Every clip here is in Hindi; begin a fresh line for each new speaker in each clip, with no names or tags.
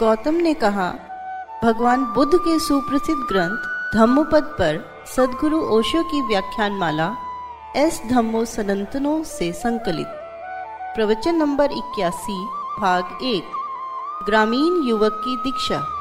गौतम ने कहा, भगवान बुद्ध के सुप्रसिद्ध ग्रंथ धम्मपद पर सदगुरु ओशो की व्याख्यान माला एस धम्मो सनंतनों से संकलित। प्रवचन नंबर इक्यासी, भाग एक। ग्रामीण युवक की दीक्षा।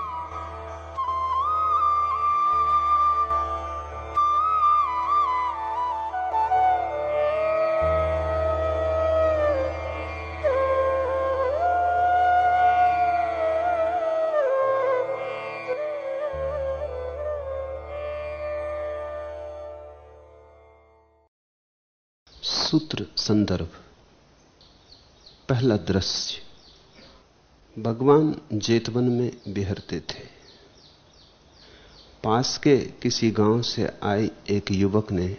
संदर्भ। पहला दृश्य, भगवान जेतवन में बिहरते थे। पास के किसी गाँव से आए एक युवक ने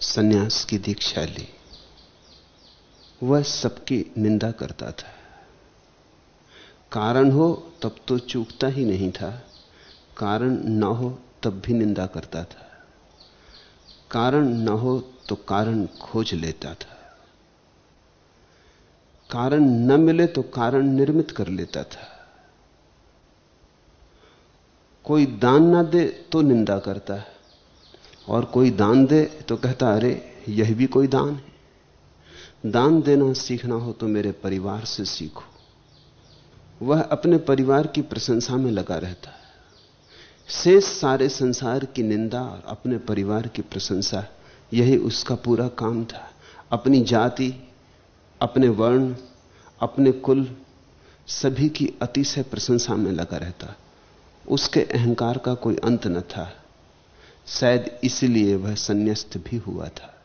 सन्यास की दीक्षा ली। वह सबकी निंदा करता था। कारण हो तब तो चूकता ही नहीं था, कारण न हो तब भी निंदा करता था। कारण न हो तो कारण खोज लेता था। कारण न मिले तो कारण निर्मित कर लेता था। कोई दान ना दे तो निंदा करता है, और कोई दान दे तो कहता, अरे, यह भी कोई दान है। दान देना सीखना हो तो मेरे परिवार से सीखो। वह अपने परिवार की प्रशंसा में लगा रहता है। शेष सारे संसार की निंदा और अपने परिवार की प्रशंसा, यही उसका पूरा काम था। अपनी जाति अपने वर्ण, अपने कुल, सभी की अतिशय प्रशंसा में लगा रहता। उसके अहंकार का कोई अंत न था। शायद इसलिए वह संन्यास्त भी हुआ था।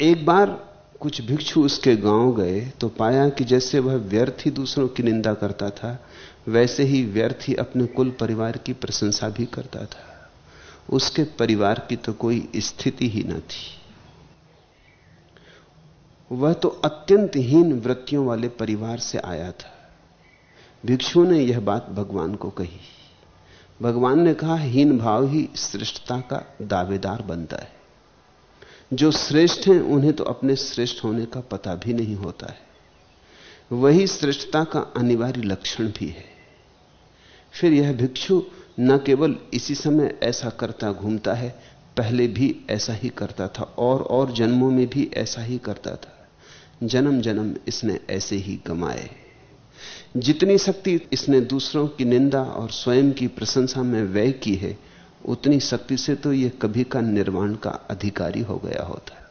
एक बार कुछ भिक्षु उसके गाँव गए तो पाया कि जैसे वह व्यर्थ ही दूसरों की निंदा करता था, वैसे ही व्यर्थ ही अपने कुल परिवार की प्रशंसा भी करता था। उसके परिवार की तो कोई स्थिति ही न थी। वह तो अत्यंत हीन वृत्तियों वाले परिवार से आया था। भिक्षु ने यह बात भगवान को कही। भगवान ने कहा, हीन भाव ही श्रेष्ठता का दावेदार बनता है। जो श्रेष्ठ हैं, उन्हें तो अपने श्रेष्ठ होने का पता भी नहीं होता है। वही श्रेष्ठता का अनिवार्य लक्षण भी है। फिर यह भिक्षु न केवल इसी समय ऐसा करता घूमता है, पहले भी ऐसा ही करता था और और जन्मों में भी ऐसा ही करता था। जन्म जन्म इसने ऐसे ही गमाए जितनी शक्ति इसने दूसरों की निंदा और स्वयं की प्रशंसा में व्यय की है, उतनी शक्ति से तो यह कभी का निर्वाण का अधिकारी हो गया होता। है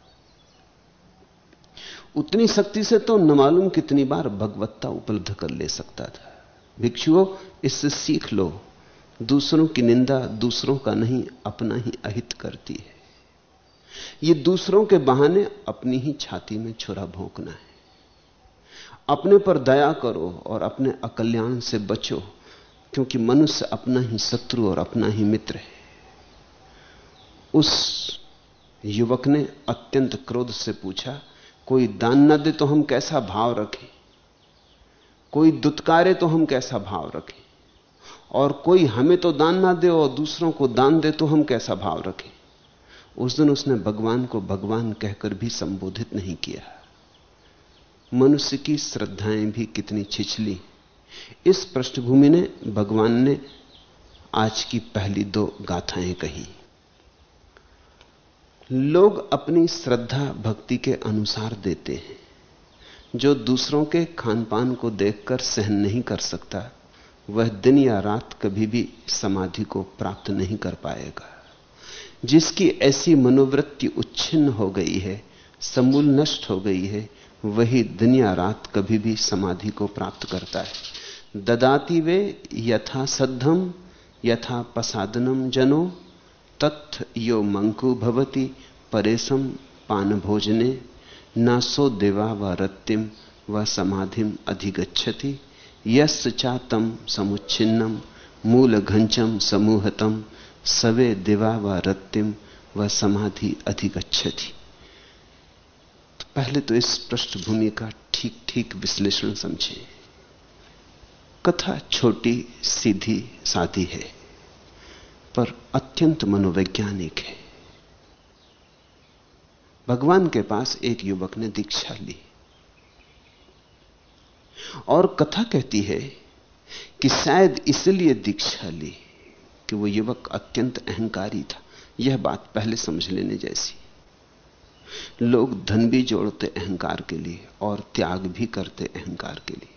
उतनी शक्ति से तो न मालूम कितनी बार भगवत्ता उपलब्ध कर ले सकता था। भिक्षुओं, इससे सीख लो। दूसरों की निंदा दूसरों का नहीं, अपना ही अहित करती है। ये दूसरों के बहाने अपनी ही छाती में छुरा भोंकना है। अपने पर दया करो और अपने अकल्याण से बचो, क्योंकि मनुष्य अपना ही शत्रु और अपना ही मित्र है। उस युवक ने अत्यंत क्रोध से पूछा, कोई दान न दे तो हम कैसा भाव रखें? कोई दुत्कारे तो हम कैसा भाव रखें? और कोई हमें तो दान ना दे और दूसरों को दान दे तो हम कैसा भाव रखें? उस दिन उसने भगवान को भगवान कहकर भी संबोधित नहीं किया। मनुष्य की श्रद्धाएँ भी कितनी छिछली। इस पृष्ठभूमि ने भगवान ने आज की पहली दो गाथाएँ कही। लोग अपनी श्रद्धा भक्ति के अनुसार देते हैं। जो दूसरों के खान पान को देखकर सहन नहीं कर सकता, वह दिन या रात कभी भी समाधि को प्राप्त नहीं कर पाएगा। जिसकी ऐसी मनोवृत्ति उच्छिन्न हो गई है, समूल नष्ट हो गई है, वही दिन या रात कभी भी समाधि को प्राप्त करता है। ददाति वे यथा सद्धम, यथा पसादनम जनो तथ यो मंकु भवती, परेशम पान भोजने, न सो देवा व रत्तिम, व समाधिम अधिगछति यश चातम समुच्छिन्नम मूल घंचम समूहतम सवे दिवा व रत्तिम व समाधि अधिगछति तो पहले तो इस पृष्ठभूमि का ठीक ठीक विश्लेषण समझे। कथा छोटी, सीधी, सादी है, पर अत्यंत मनोवैज्ञानिक है। भगवान के पास एक युवक ने दीक्षा ली। और कथा कहती है कि शायद इसलिए दीक्षा ली कि वो युवक अत्यंत अहंकारी था। यह बात पहले समझ लेने जैसी। लोग धन भी जोड़ते अहंकार के लिए और त्याग भी करते अहंकार के लिए।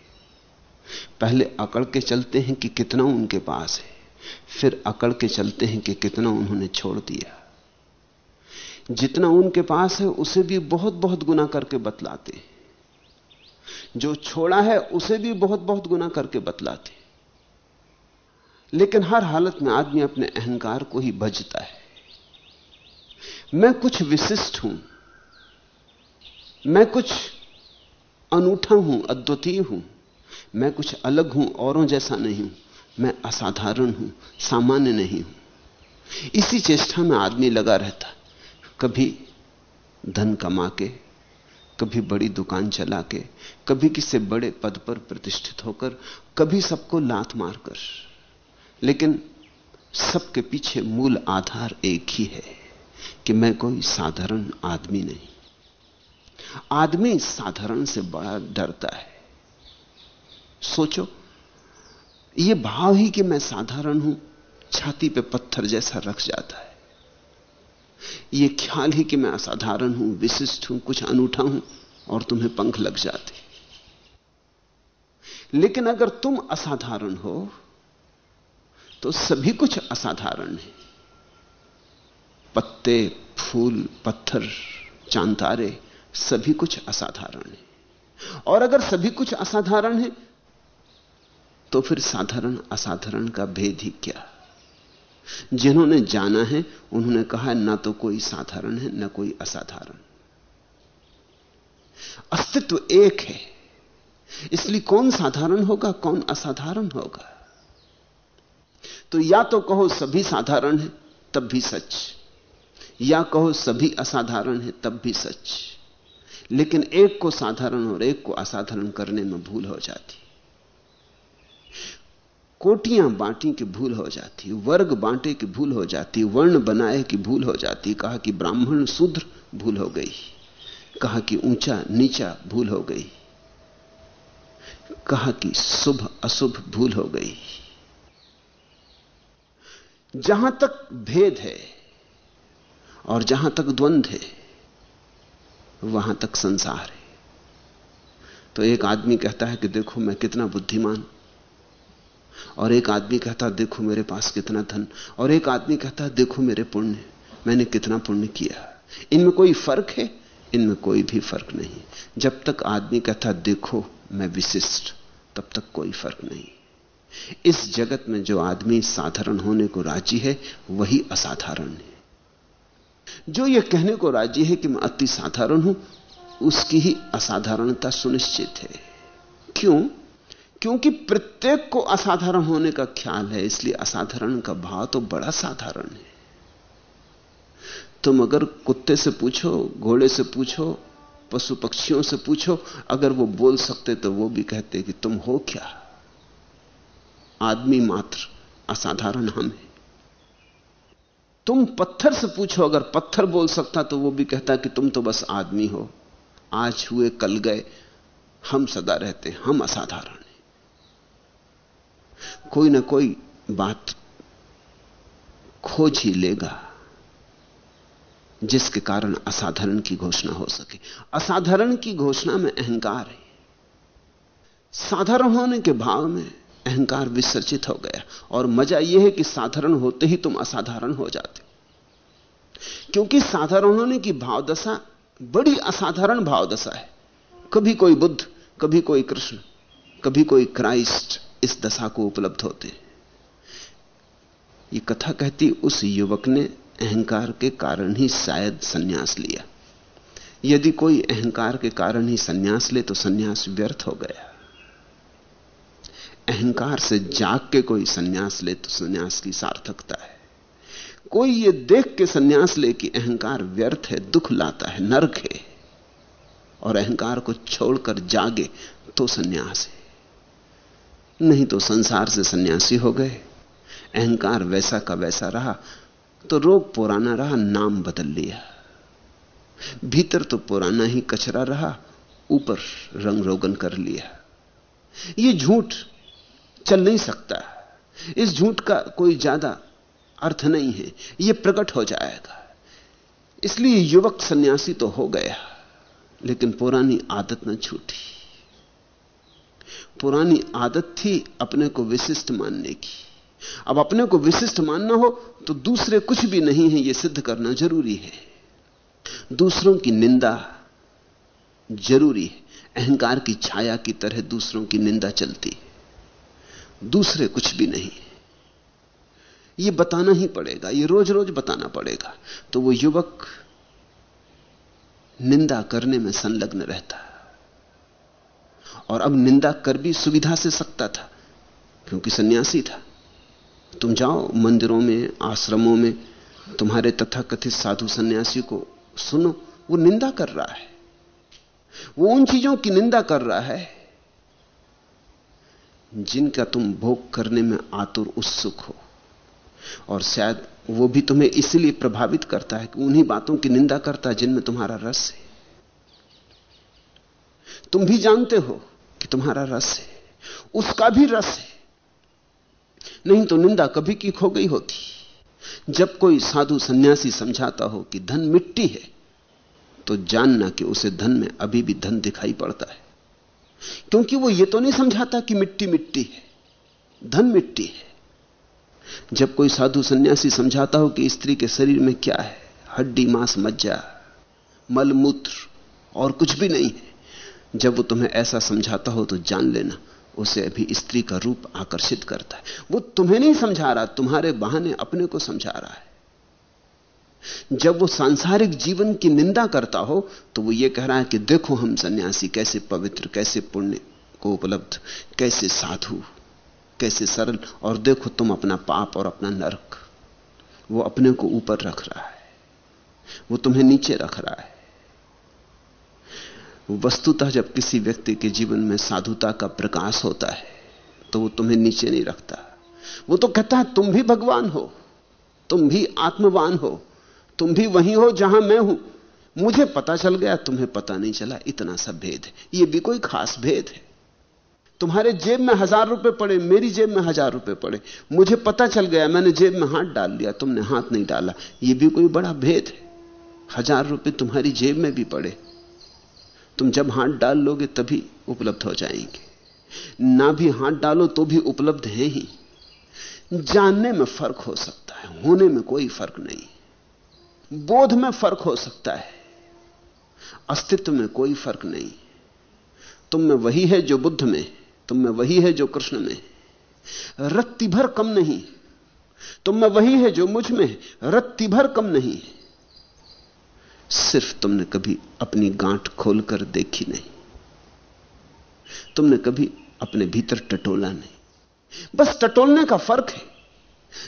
पहले अकड़ के चलते हैं कि कितना उनके पास है, फिर अकड़ के चलते हैं कि कितना उन्होंने छोड़ दिया। जितना उनके पास है, उसे भी बहुत बहुत गुना करके बतलाते हैं। जो छोड़ा है, उसे भी बहुत बहुत गुना करके बतलाते लेकिन हर हालत में आदमी अपने अहंकार को ही भजता है। मैं कुछ विशिष्ट हूँ। मैं कुछ अनूठा हूँ, अद्वितीय हूँ। मैं कुछ अलग हूँ, औरों जैसा नहीं हूँ। मैं असाधारण हूँ, सामान्य नहीं हूँ। इसी चेष्टा में आदमी लगा रहता। कभी धन कमा के कभी बड़ी दुकान चला के कभी किसी बड़े पद पर प्रतिष्ठित होकर, कभी सबको लात मारकर। लेकिन सबके पीछे मूल आधार एक ही है कि मैं कोई साधारण आदमी नहीं। आदमी साधारण से बड़ा डरता है। सोचो यह भाव ही कि मैं साधारण हूँ, छाती पे पत्थर जैसा रख जाता है। यह ख्याल ही कि मैं असाधारण हूँ, विशिष्ट हूँ, कुछ अनूठा हूँ और तुम्हें पंख लग जाते। लेकिन अगर तुम असाधारण हो तो सभी कुछ असाधारण है। पत्ते, फूल, पत्थर, चांतारे, सभी कुछ असाधारण है। और अगर सभी कुछ असाधारण है तो फिर साधारण, असाधारण का भेद ही क्या? जिन्होंने जाना है, उन्होंने कहा, ना तो कोई साधारण है, ना कोई असाधारण। अस्तित्व एक है। इसलिए कौन साधारण होगा, कौन असाधारण होगा? तो या तो कहो सभी साधारण है, तब भी सच। या कहो सभी असाधारण है, तब भी सच। लेकिन एक को साधारण और एक को असाधारण करने में भूल हो जाती। कोटियाँ बांटी की भूल हो जाती, वर्ग बांटे की भूल हो जाती, वर्ण बनाए की भूल हो जाती, कहा कि ब्राह्मण शूद्र भूल हो गई, कहा कि ऊँचा नीचा भूल हो गई, कहा कि शुभ अशुभ भूल हो गई। जहाँ तक भेद है और जहाँ तक द्वंद्व है, वहाँ तक संसार है। तो एक आदमी कहता है कि देखो मैं कितना बुद्धिमान, और एक आदमी कहता है देखो मेरे पास कितना धन, और एक आदमी कहता है देखो मेरे पुण्य, मैंने कितना पुण्य किया। इनमें कोई फ़र्क है? इनमें कोई भी फ़र्क नहीं। जब तक आदमी कहता देखो मैं विशिष्ट, तब तक कोई फ़र्क नहीं। इस जगत में जो आदमी साधारण होने को राज़ी है, वही असाधारण है। जो यह कहने को राज़ी है कि मैं अति साधारण हूँ, उसकी ही असाधारणता सुनिश्चित है। क्यों? क्योंकि प्रत्येक को असाधारण होने का ख्याल है, इसलिए असाधारण का भाव तो बड़ा साधारण है। तुम अगर कुत्ते से पूछो, घोड़े से पूछो, पशु पक्षियों से पूछो, अगर वो बोल सकते तो वो भी कहते कि तुम हो क्या? आदमी मात्र असाधारण हम है। तुम पत्थर से पूछो, अगर पत्थर बोल सकता तो वो भी कहता कि तुम तो बस आदमी हो। आज हुए, कल गए, हम सदा रहते हैं हम असाधारण हैं। कोई ना कोई बात खोज ही लेगा, जिसके कारण असाधारण की घोषणा हो सके। असाधारण की घोषणा में अहंकार है। साधारण होने के भाव में अहंकार विसर्जित हो गया और मज़ा यह है कि साधारण होते ही तुम असाधारण हो जाते क्योंकि साधारण होने की भावदशा बड़ी असाधारण भावदशा है। कभी कोई बुद्ध, कभी कोई कृष्ण, कभी कोई क्राइस्ट इस दशा को उपलब्ध होते ये कथा कहती उस युवक ने अहंकार के कारण ही शायद सन्यास लिया। यदि कोई अहंकार के कारण ही सन्यास ले तो सन्यास व्यर्थ हो गया। अहंकार से जाग के कोई सन्यास ले तो सन्यास की सार्थकता है। कोई ये देख के सन्यास ले कि अहंकार व्यर्थ है, दुख लाता है, नरक है, और अहंकार को छोड़कर जागे तो सन्यास है। नहीं तो संसार से सन्यासी हो गए। अहंकार वैसा का वैसा रहा तो रोग पुराना रहा, नाम बदल लिया। भीतर तो पुराना ही कचरा रहा, ऊपर रंग रोगन कर लिया। ये झूठ चल नहीं सकता। इस झूठ का कोई ज़्यादा अर्थ नहीं है। यह प्रकट हो जाएगा। इसलिए युवक सन्यासी तो हो गया, लेकिन पुरानी आदत न छूटी। पुरानी आदत थी अपने को विशिष्ट मानने की। अब अपने को विशिष्ट मानना हो तो दूसरे कुछ भी नहीं है यह सिद्ध करना ज़रूरी है। दूसरों की निंदा ज़रूरी है। अहंकार की छाया की तरह दूसरों की निंदा चलती है। दूसरे कुछ भी नहीं। यह बताना ही पड़ेगा यह रोज रोज बताना पड़ेगा। तो वो युवक निंदा करने में संलग्न रहता। और अब निंदा कर भी सुविधा से सकता था, क्योंकि सन्यासी था। तुम जाओ मंदिरों में, आश्रमों में, तुम्हारे तथाकथित साधु सन्यासी को सुनो, वो निंदा कर रहा है। वो उन चीज़ों की निंदा कर रहा है। जिनका तुम भोग करने में आतुर, उत्सुक हो। और शायद वो भी तुम्हें इसलिए प्रभावित करता है कि उन्हीं बातों की निंदा करता है जिनमें तुम्हारा रस है। तुम भी जानते हो कि तुम्हारा रस है। उसका भी रस है। नहीं तो निंदा कभी की खो गई होती। जब कोई साधु सन्यासी समझाता हो कि धन मिट्टी है तो जानना कि उसे धन में अभी भी धन दिखाई पड़ता है। क्योंकि वो ये तो नहीं समझाता कि मिट्टी मिट्टी है, धन मिट्टी है। जब कोई साधु सन्यासी समझाता हो कि स्त्री के शरीर में क्या है, हड्डी, मांस, मज्जा मलमूत्र और कुछ भी नहीं है, जब वो तुम्हें ऐसा समझाता हो तो जान लेना, उसे अभी स्त्री का रूप आकर्षित करता है। वो तुम्हें नहीं समझा रहा, तुम्हारे बहाने अपने को समझा रहा है। जब वो सांसारिक जीवन की निंदा करता हो तो वो ये कह रहा है कि देखो हम सन्यासी, कैसे पवित्र, कैसे पुण्य को उपलब्ध, कैसे साधु, कैसे सरल, और देखो तुम अपना पाप और अपना नरक, वो अपने को ऊपर रख रहा है। वो तुम्हें नीचे रख रहा है। वस्तुतः जब किसी व्यक्ति के जीवन में साधुता का प्रकाश होता है तो वो तुम्हें नीचे नहीं रखता। वो तो कहता है, तुम भी भगवान हो, तुम भी आत्मवान हो तुम भी वही हो जहाँ मैं हूँ। मुझे पता चल गया, तुम्हें पता नहीं चला। इतना सा भेद है। यह भी कोई खास भेद है। तुम्हारे जेब में हज़ार रुपए पड़े, मेरी जेब में हज़ार रुपए पड़े। मुझे पता चल गया, मैंने जेब में हाथ डाल लिया, तुमने हाथ नहीं डाला। यह भी कोई बड़ा भेद है। हज़ार रुपए तुम्हारी जेब में भी पड़े। तुम जब हाथ डाल लोगे, तभी उपलब्ध हो जाएँगे। ना भी हाथ डालो तो भी उपलब्ध है ही। जानने में फ़र्क हो सकता है, होने में कोई फ़र्क नहीं। बोध में फ़र्क हो सकता है। अस्तित्व में कोई फ़र्क नहीं। तुम में वही है जो बुद्ध में, तुम में वही है जो कृष्ण में। रत्ती भर कम नहीं। तुम में वही है जो मुझमें, रत्ती भर कम नहीं। सिर्फ़ तुमने कभी अपनी गांठ खोलकर देखी नहीं। तुमने कभी अपने भीतर टटोला नहीं। बस टटोलने का फ़र्क है।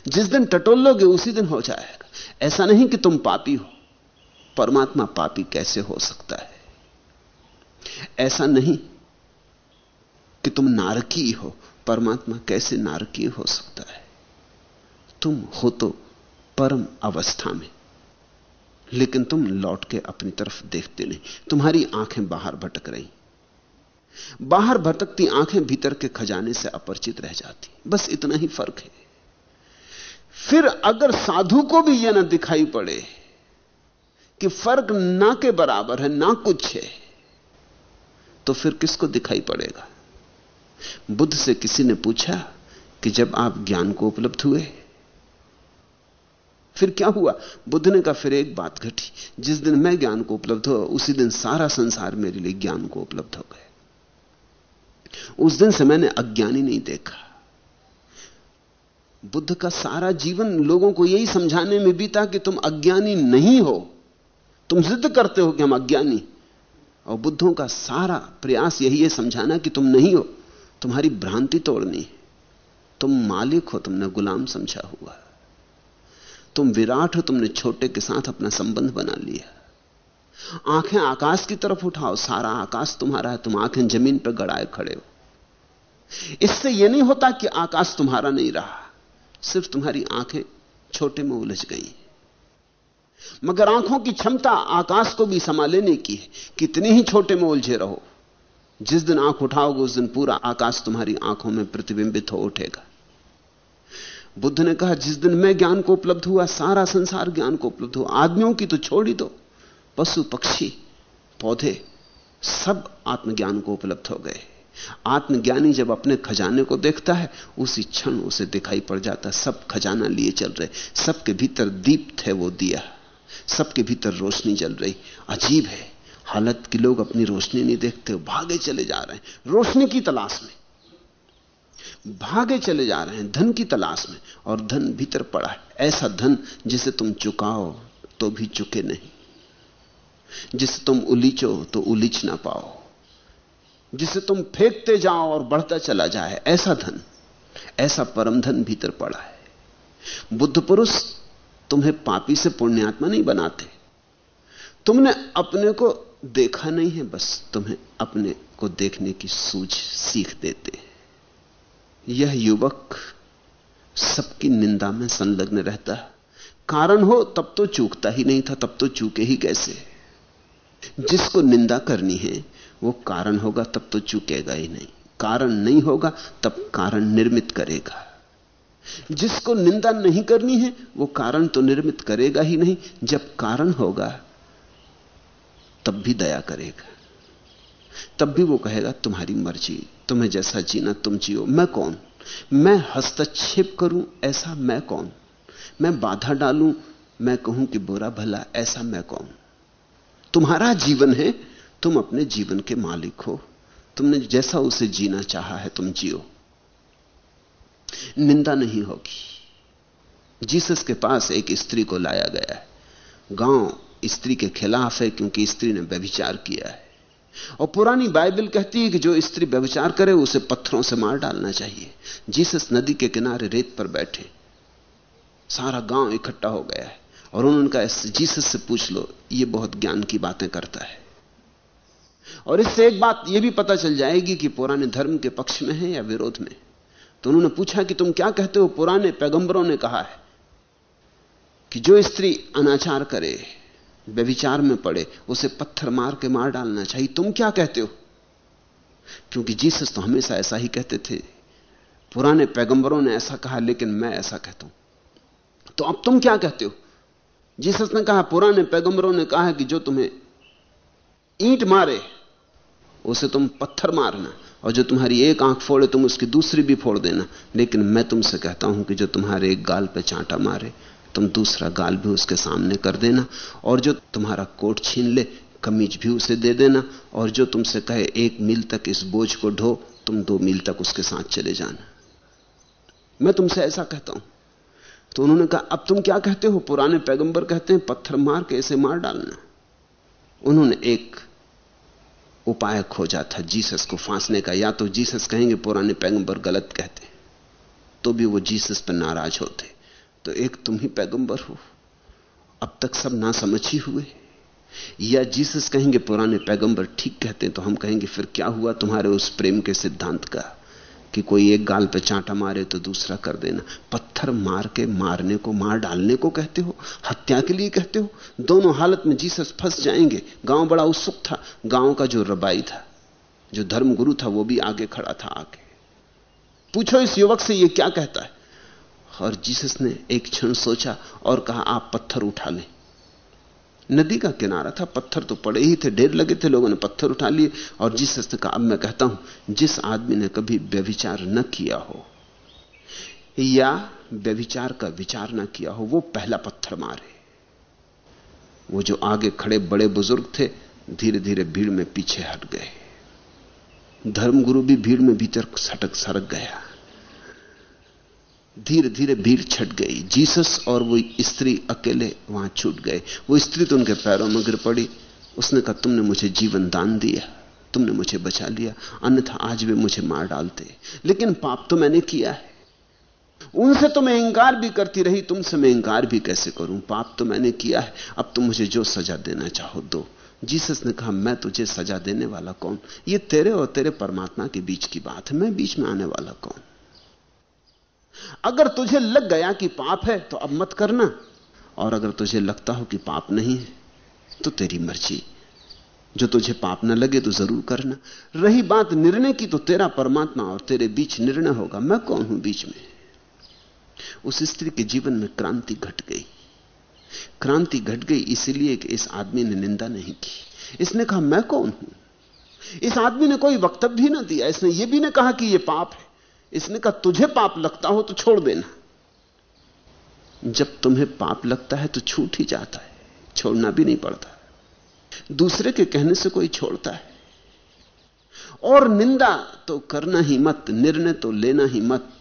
जिस दिन टटोल लोगे उसी दिन हो जाएगा। ऐसा नहीं कि तुम पापी हो। परमात्मा पापी कैसे हो सकता है? ऐसा नहीं कि तुम नारकी हो। परमात्मा कैसे नारकी हो सकता है? तुम हो तो परम अवस्था में, लेकिन तुम लौट के अपनी तरफ़ देखते नहीं। तुम्हारी आँखें बाहर भटक रही। बाहर भटकती आँखें भीतर के खजाने से अपरिचित रह जाती। बस इतना ही फ़र्क है। फिर अगर साधु को भी यह ना दिखाई पड़े कि फ़र्क ना के बराबर है, ना कुछ है तो फिर किसको दिखाई पड़ेगा? बुद्ध से किसी ने पूछा कि जब आप ज्ञान को उपलब्ध हुए, फिर क्या हुआ? बुद्ध ने कहा, फिर एक बात घटी, जिस दिन मैं ज्ञान को उपलब्ध हुआ, उसी दिन सारा संसार मेरे लिए ज्ञान को उपलब्ध हो गया। उस दिन से मैंने अज्ञानी नहीं देखा। बुद्ध का सारा जीवन लोगों को यही समझाने में बीता कि तुम अज्ञानी नहीं हो। तुम जिद करते हो कि हम अज्ञानी। और बुद्धों का सारा प्रयास यही है समझाना कि तुम नहीं हो, तुम्हारी भ्रांति तोड़नी तुम मालिक हो, तुमने गुलाम समझा हुआ तुम विराट हो, तुमने छोटे के साथ अपना संबंध बना लिया। आँखें आकाश की तरफ़ उठाओ, सारा आकाश तुम्हारा है, तुम आँखें ज़मीन पर गड़ाए खड़े हो। इससे यह नहीं होता कि आकाश तुम्हारा नहीं रहा। सिर्फ़ तुम्हारी आँखें छोटे में उलझ गई मगर आँखों की क्षमता आकाश को भी समा लेने की है। कितने ही छोटे में उलझे रहो, जिस दिन आँख उठाओगे, उस दिन पूरा आकाश तुम्हारी आँखों में प्रतिबिंबित हो उठेगा। बुद्ध ने कहा, जिस दिन मैं ज्ञान को उपलब्ध हुआ, सारा संसार ज्ञान को उपलब्ध हुआ। आदमियों की तो छोड़ ही दो, पशु, पक्षी, पौधे, सब आत्मज्ञान को उपलब्ध हो गए। आत्मज्ञानी जब अपने खजाने को देखता है, उसी क्षण उसे दिखाई पड़ जाता सब खजाना लिए चल रहे, सबके भीतर दीप थे वो दिया, सबके भीतर रोशनी जल रही। अजीब है, हालत कि लोग अपनी रोशनी नहीं देखते, भागे चले जा रहे हैं, रोशनी की तलाश में। भागे चले जा रहे हैं, धन की तलाश में, और धन भीतर पड़ा है। ऐसा धन जिसे तुम चुकाओ तो भी चुके नहीं। जिसे तुम उलीचो तो उलीच ना पाओ। जिसे तुम फेंकते जाओ और बढ़ता चला जाए। ऐसा धन, ऐसा परम धन भीतर पड़ा है। बुद्ध पुरुष तुम्हें पापी से पुण्यात्मा नहीं बनाते। तुमने अपने को देखा नहीं है, बस तुम्हें अपने को देखने की सूझ सीख देते यह युवक सबकी निंदा में संलग्न रहता कारण हो, तब तो चूकता ही नहीं था, तब तो चूके ही कैसे जिसको निंदा करनी है वो कारण होगा, तब तो चूकेगा ही नहीं। कारण नहीं होगा, तब कारण निर्मित करेगा। जिसको निंदा नहीं करनी है, वो कारण तो निर्मित करेगा ही नहीं। जब कारण होगा, तब भी दया करेगा। तब भी वो कहेगा, तुम्हारी मर्ज़ी, तुम्हें जैसा जीना, तुम जियो। मैं कौन? मैं हस्तक्षेप करूँ, ऐसा मैं कौन? मैं बाधा डालूं, मैं कहूँ कि बुरा भला, ऐसा मैं कौन? तुम्हारा जीवन है तुम अपने जीवन के मालिक हो। तुमने जैसा उसे जीना चाहा है, तुम जियो। निंदा नहीं होगी। जीसस के पास एक स्त्री को लाया गया है। गाँव स्त्री के खिलाफ है, क्योंकि स्त्री ने व्यभिचार किया है। और पुरानी बाइबल कहती है कि जो स्त्री व्यभिचार करे, उसे पत्थरों से मार डालना चाहिए। जीसस नदी के किनारे रेत पर बैठे। सारा गाँव इकट्ठा हो गया है। और उन्होंने कहा जीसस से पूछ लो, ये बहुत ज्ञान की बातें करता है। और इससे एक बात यह भी पता चल जाएगी कि पुराने धर्म के पक्ष में है या विरोध में। तो उन्होंने पूछा कि तुम क्या कहते हो? पुराने पैगंबरों ने कहा है कि जो स्त्री अनाचार करे, व्यभिचार में पड़े, उसे पत्थर मार के मार डालना चाहिए। तुम क्या कहते हो? क्योंकि जीसस तो हमेशा ऐसा ही कहते थे। पुराने पैगंबरों ने ऐसा कहा, लेकिन मैं ऐसा कहता हूँ। तो अब तुम क्या कहते हो? जीसस ने कहा, पुराने पैगंबरों ने कहा है कि जो तुम्हें ईंट मारे, उसे तुम पत्थर मारना और जो तुम्हारी एक आँख फोड़े, तुम उसकी दूसरी भी फोड़ देना। लेकिन मैं तुमसे कहता हूँ कि जो तुम्हारे एक गाल पे चांटा मारे, तुम दूसरा गाल भी उसके सामने कर देना और जो तुम्हारा कोट छीन ले, कमीज भी उसे दे देना और जो तुमसे कहे, एक मील तक इस बोझ को ढो, तुम दो मील तक उसके साथ चले जाना। मैं तुमसे ऐसा कहता हूँ। तो उन्होंने कहा, अब तुम क्या कहते हो? पुराने पैगंबर कहते हैं, पत्थर मार के इसे मार डालना। उन्होंने एक उपाय खोजा था जीसस को फांसने का। या तो जीसस कहेंगे, पुराने पैगंबर गलत कहते तो भी वो जीसस पर नाराज़ होते। तो एक तुम ही पैगंबर हो, अब तक सब ना समझ ही हुए। या जीसस कहेंगे, पुराने पैगंबर ठीक कहते तो हम कहेंगे, फिर क्या हुआ तुम्हारे उस प्रेम के सिद्धांत का? कि कोई एक गाल पे चांटा मारे तो दूसरा कर देना। पत्थर मार के मारने को, मार डालने को कहते हो? हत्या के लिए कहते हो? दोनों हालत में जीसस फंस जाएँगे। गाँव बड़ा उत्सुक था। गाँव का जो रबाई था, जो धर्मगुरु था, वो भी आगे खड़ा था आगे। पूछो इस युवक से ये क्या कहता है? और जीसस ने एक क्षण सोचा और कहा, आप पत्थर उठा लें। नदी का किनारा था, पत्थर तो पड़े ही थे, ढेर लगे थे, लोगों ने पत्थर उठा लिए। और जिस ने कहा अब मैं कहता हूँ, जिस आदमी ने कभी व्यभिचार न किया हो, या व्यभिचार का विचार न किया हो, वो पहला पत्थर मारे। वो जो आगे खड़े बड़े बुज़ुर्ग थे धीरे धीरे भीड़ में पीछे हट गए। धर्मगुरु भी भीड़ में भीतर सटक सरक गया। धीरे धीरे भीड़ छट गई। जीसस और वो स्त्री अकेले वहाँ छूट गए। वो स्त्री तो उनके पैरों में गिर पड़ी। उसने कहा, तुमने मुझे जीवन दान दिया। तुमने मुझे बचा लिया। अन्यथा आज वे मुझे मार डालते। लेकिन पाप तो मैंने किया है। उनसे तो मैं इंकार भी करती रही। तुमसे मैं इंकार भी कैसे करूँ? पाप तो मैंने किया है। अब तुम मुझे जो सजा देना चाहो दो। जीसस ने कहा, मैं तुझे सजा देने वाला कौन? ये तेरे और तेरे परमात्मा के बीच की बात है। मैं बीच में आने वाला कौन? अगर तुझे लग गया कि पाप है तो अब मत करना। और अगर तुझे लगता हो कि पाप नहीं है तो तेरी मर्ज़ी। जो तुझे पाप न लगे तो ज़रूर करना। रही बात निर्णय की तो तेरा परमात्मा और तेरे बीच निर्णय होगा। मैं कौन हूँ बीच में? उस स्त्री के जीवन में क्रांति घट गई। क्रांति घट गई, इसलिए कि इस आदमी ने निंदा नहीं की। इसने कहा, मैं कौन हूँ? इस आदमी ने कोई वक्तव्य भी ना दिया। इसने यह भी ना कहा कि यह पाप है। इसने कहा, तुझे पाप लगता हो तो छोड़ देना। जब तुम्हें पाप लगता है तो छूट ही जाता है, छोड़ना भी नहीं पड़ता। दूसरे के कहने से कोई छोड़ता है। और निंदा तो करना ही मत, निर्णय तो लेना ही मत।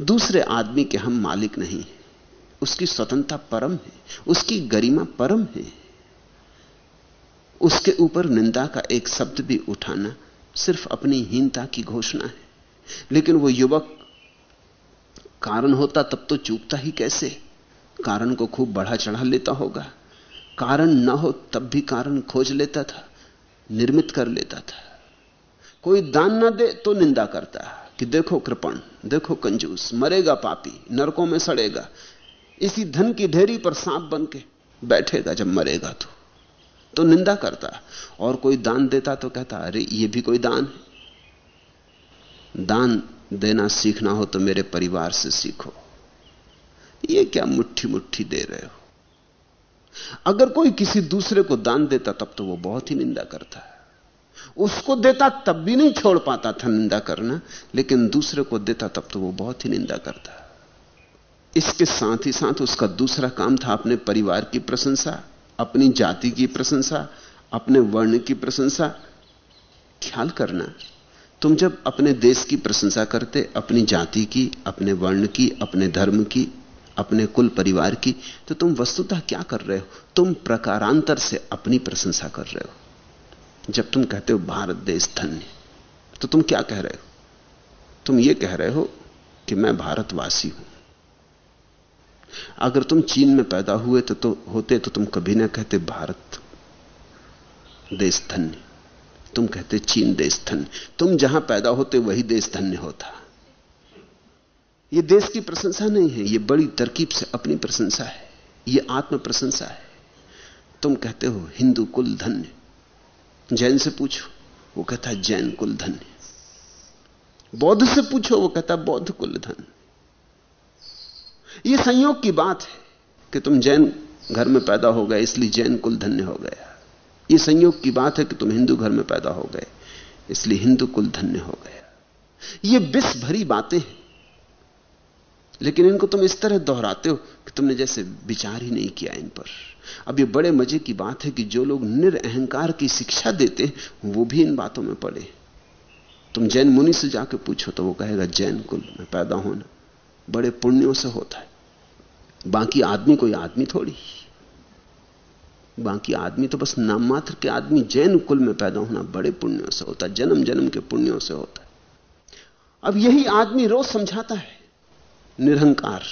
दूसरे आदमी के हम मालिक नहीं है। उसकी स्वतंत्रता परम है, उसकी गरिमा परम है। उसके ऊपर निंदा का एक शब्द भी उठाना सिर्फ़ अपनी हीनता की घोषणा है। लेकिन वो युवक कारण होता तब तो चूकता ही कैसे? कारण को खूब बढ़ा चढ़ा लेता होगा। कारण ना हो तब भी कारण खोज लेता था, निर्मित कर लेता था। कोई दान ना दे तो निंदा करता कि देखो कृपण, देखो कंजूस, मरेगा पापी, नरकों में सड़ेगा। इसी धन की ढेरी पर सांप बन के बैठेगा जब मरेगा तो। तो निंदा करता और कोई दान देता तो कहता, अरे, ये भी कोई दान है। दान देना सीखना हो तो मेरे परिवार से सीखो। ये क्या मुट्ठी मुट्ठी दे रहे हो? अगर कोई किसी दूसरे को दान देता, तब तो वो बहुत ही निंदा करता है। उसको देता, तब भी नहीं छोड़ पाता था निंदा करना, लेकिन दूसरे को देता, तब तो वो बहुत ही निंदा करता इसके साथ ही साथ उसका दूसरा काम था अपने परिवार की प्रशंसा, अपनी जाति की प्रशंसा, अपने वर्ण की प्रशंसा। ख्याल करना तुम जब अपने देश की प्रशंसा करते अपनी जाति की अपने वर्ण की अपने धर्म की अपने कुल परिवार की तो तुम वस्तुतः क्या कर रहे हो? तुम प्रकारांतर से अपनी प्रशंसा कर रहे हो। जब तुम कहते हो भारत देश धन्य तो तुम क्या कह रहे हो? तुम ये कह रहे हो कि मैं भारतवासी हूँ। अगर तुम चीन में पैदा हुए तो, तो होते तो तुम कभी ना कहते भारत देश धन्य तुम कहते चीन देश धन्य। तुम जहाँ पैदा होते वही देश धन्य होता। यह देश की प्रशंसा नहीं है यह बड़ी तरकीब से अपनी प्रशंसा है यह आत्म प्रशंसा है। तुम कहते हो, हिंदू कुल धन्य। जैन से पूछो, वो कहता जैन कुल धन्य। बौद्ध से पूछो, वो कहता बौद्ध कुल धन्य। यह संयोग की बात है कि तुम जैन घर में पैदा हो गए, इसलिए जैन कुल धन्य हो गया। यह संयोग की बात है कि तुम हिंदू घर में पैदा हो गए, इसलिए हिंदू कुल धन्य हो गया ये विष भरी बातें हैं। लेकिन इनको तुम इस तरह दोहराते हो कि तुमने जैसे विचार ही नहीं किया इन पर। अब ये बड़े मज़े की बात है कि जो लोग निरअहकार की शिक्षा देते वो भी इन बातों में पड़े। तुम जैन मुनि से जाकर पूछो तो वो कहेगा, जैन कुल में पैदा होना बड़े पुण्यों से होता है। बाकी आदमी कोई आदमी थोड़ी। बाकी आदमी तो बस नाम मात्र के आदमी जैन कुल में पैदा होना बड़े पुण्यों से होता है, जन्म जन्म के पुण्यों से होता है। अब यही आदमी रोज समझाता है, निरहंकार,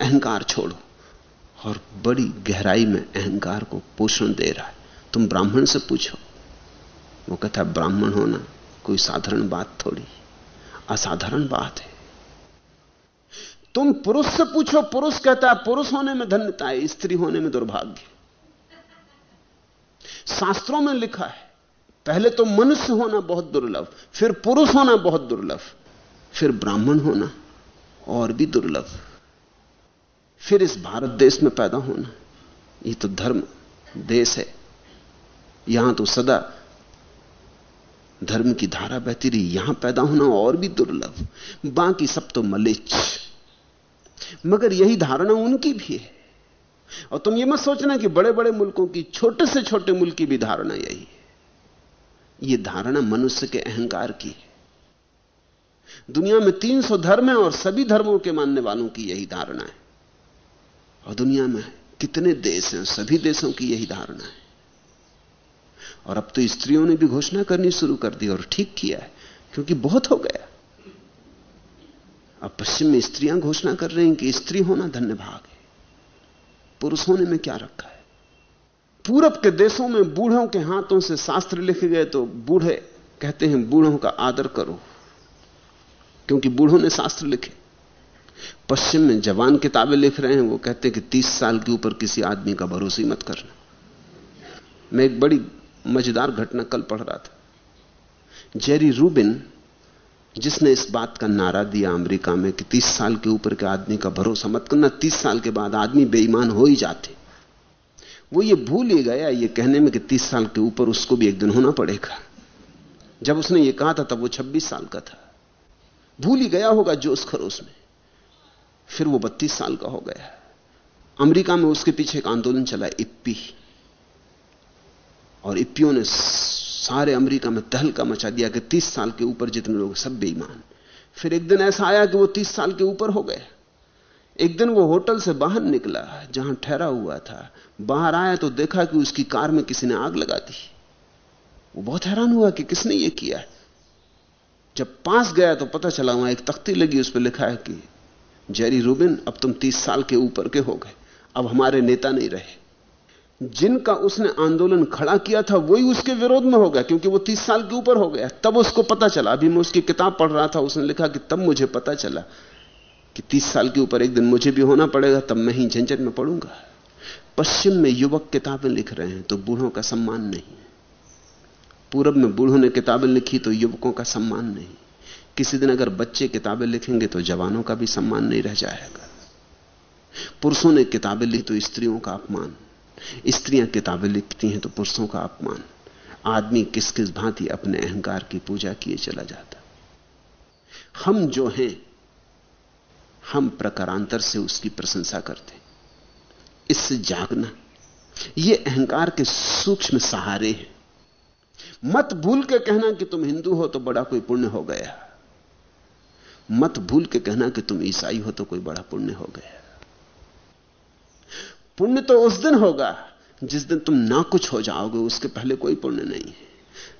अहंकार छोड़ो। और बड़ी गहराई में अहंकार को पोषण दे रहा है। तुम ब्राह्मण से पूछो। वो कहता ब्राह्मण होना कोई साधारण बात थोड़ी, असाधारण बात है। तुम पुरुष से पूछो, पुरुष कहता है, पुरुष होने में धन्यता है, स्त्री होने में दुर्भाग्य। शास्त्रों में लिखा है, पहले तो मनुष्य होना बहुत दुर्लभ, फिर पुरुष होना बहुत दुर्लभ, फिर ब्राह्मण होना और भी दुर्लभ, फिर इस भारत देश में पैदा होना। ये तो धर्म, देश है। यहाँ तो सदा धर्म की धारा बहती रही, यहाँ पैदा होना और भी दुर्लभ। बाकी सब तो मलिच मगर यही धारणा उनकी भी है। और तुम ये मत सोचना कि बड़े बड़े मुल्कों की, छोटे से छोटे मुल्क की भी धारणा यही है। यह धारणा मनुष्य के अहंकार की है। दुनिया में 300 धर्म है और सभी धर्मों के मानने वालों की यही धारणा है। और दुनिया में कितने देश हैं, सभी देशों की यही धारणा है। और अब तो स्त्रियों ने भी घोषणा करनी शुरू कर दी और ठीक किया है, क्योंकि बहुत हो गया। अब पश्चिम में स्त्रियाँ घोषणा कर रही हैं कि स्त्री होना धन्य भाग है। पुरुष होने में क्या रखा है? पूरब के देशों में बूढ़ों के हाथों से शास्त्र लिखे गए तो बूढ़े कहते हैं, बूढ़ों का आदर करो। क्योंकि बूढ़ों ने शास्त्र लिखे। पश्चिम में जवान किताबें लिख रहे हैं, वो कहते हैं कि तीस साल के ऊपर किसी आदमी का भरोसा मत करना। मैं एक बड़ी मज़ेदार घटना कल पढ़ रहा था। जेरी रूबिन जिसने इस बात का नारा दिया अमेरिका में कि 30 साल के ऊपर के आदमी का भरोसा मत करना 30 साल के बाद आदमी बेईमान हो ही जाते। वो ये भूल ही गया ये कहने में कि 30 साल के ऊपर उसको भी एक दिन होना पड़ेगा। जब उसने ये कहा था, तब वो 26 साल का था। भूल ही गया होगा जोश खरोश में। फिर वो 32 साल का हो गया। अमेरिका में उसके पीछे एक आंदोलन चला, इप्पी। और इप्पियों ने सारे अमेरिका में तहलका मचा दिया कि 30 साल के ऊपर जितने लोग सब बेईमान। फिर एक दिन ऐसा आया कि वो 30 साल के ऊपर हो गए। एक दिन वो होटल से बाहर निकला, जहाँ ठहरा हुआ था। बाहर आया तो देखा कि उसकी कार में किसी ने आग लगा दी। वो बहुत हैरान हुआ कि किसने ये किया। जब पास गया तो पता चला वहाँ एक तख्ती लगी, उस पर लिखा है कि, जेरी रूबिन, अब तुम तीस साल के ऊपर के हो गए। अब हमारे नेता नहीं रहे। जिनका उसने आंदोलन खड़ा किया था, वही उसके विरोध में हो गया, क्योंकि वो तीस साल के ऊपर हो गया। तब उसको पता चला। अभी मैं उसकी किताब पढ़ रहा था, उसने लिखा कि तब मुझे पता चला कि तीस साल के ऊपर एक दिन मुझे भी होना पड़ेगा, तब मैं ही झंझट में पढ़ूँगा पश्चिम में युवक किताबें लिख रहे हैं तो बूढ़ों का सम्मान नहीं। पूरब में बूढ़ों ने किताबें लिखी तो युवकों का सम्मान नहीं। किसी दिन अगर बच्चे किताबें लिखेंगे तो जवानों का भी सम्मान नहीं रह जाएगा। पुरुषों ने किताबें लिखी तो स्त्रियों का अपमान। स्त्रियाँ किताबें लिखती हैं तो पुरुषों का अपमान। आदमी किस किस भांति अपने अहंकार की पूजा किए चला जाता। हम जो हैं, हम प्रकारांतर से उसकी प्रशंसा करते इससे जागना, ये अहंकार के सूक्ष्म सहारे हैं। मत भूल के कहना कि तुम हिंदू हो तो बड़ा कोई पुण्य हो गया। मत भूल के कहना कि तुम ईसाई हो तो कोई बड़ा पुण्य हो गया। पुण्य तो उस दिन होगा, जिस दिन तुम ना कुछ हो जाओगे, उसके पहले कोई पुण्य नहीं है।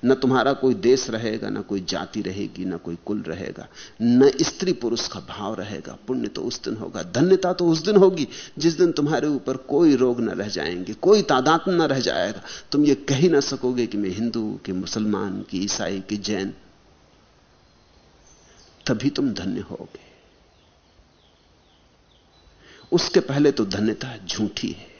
न तुम्हारा कोई देश रहेगा, ना कोई जाति रहेगी, ना कोई कुल रहेगा, न स्त्री पुरुष का भाव रहेगा। पुण्य तो उस दिन होगा, धन्यता तो उस दिन होगी, जिस दिन तुम्हारे ऊपर कोई रोग न रह जाएँगे, कोई तादाद न रह जाएगा। तुम ये कह ही ना सकोगे कि मैं हिंदू, कि मुसलमान, कि ईसाई, कि जैन, तभी तुम धन्य होगे। उसके पहले तो धन्यता झूठी है।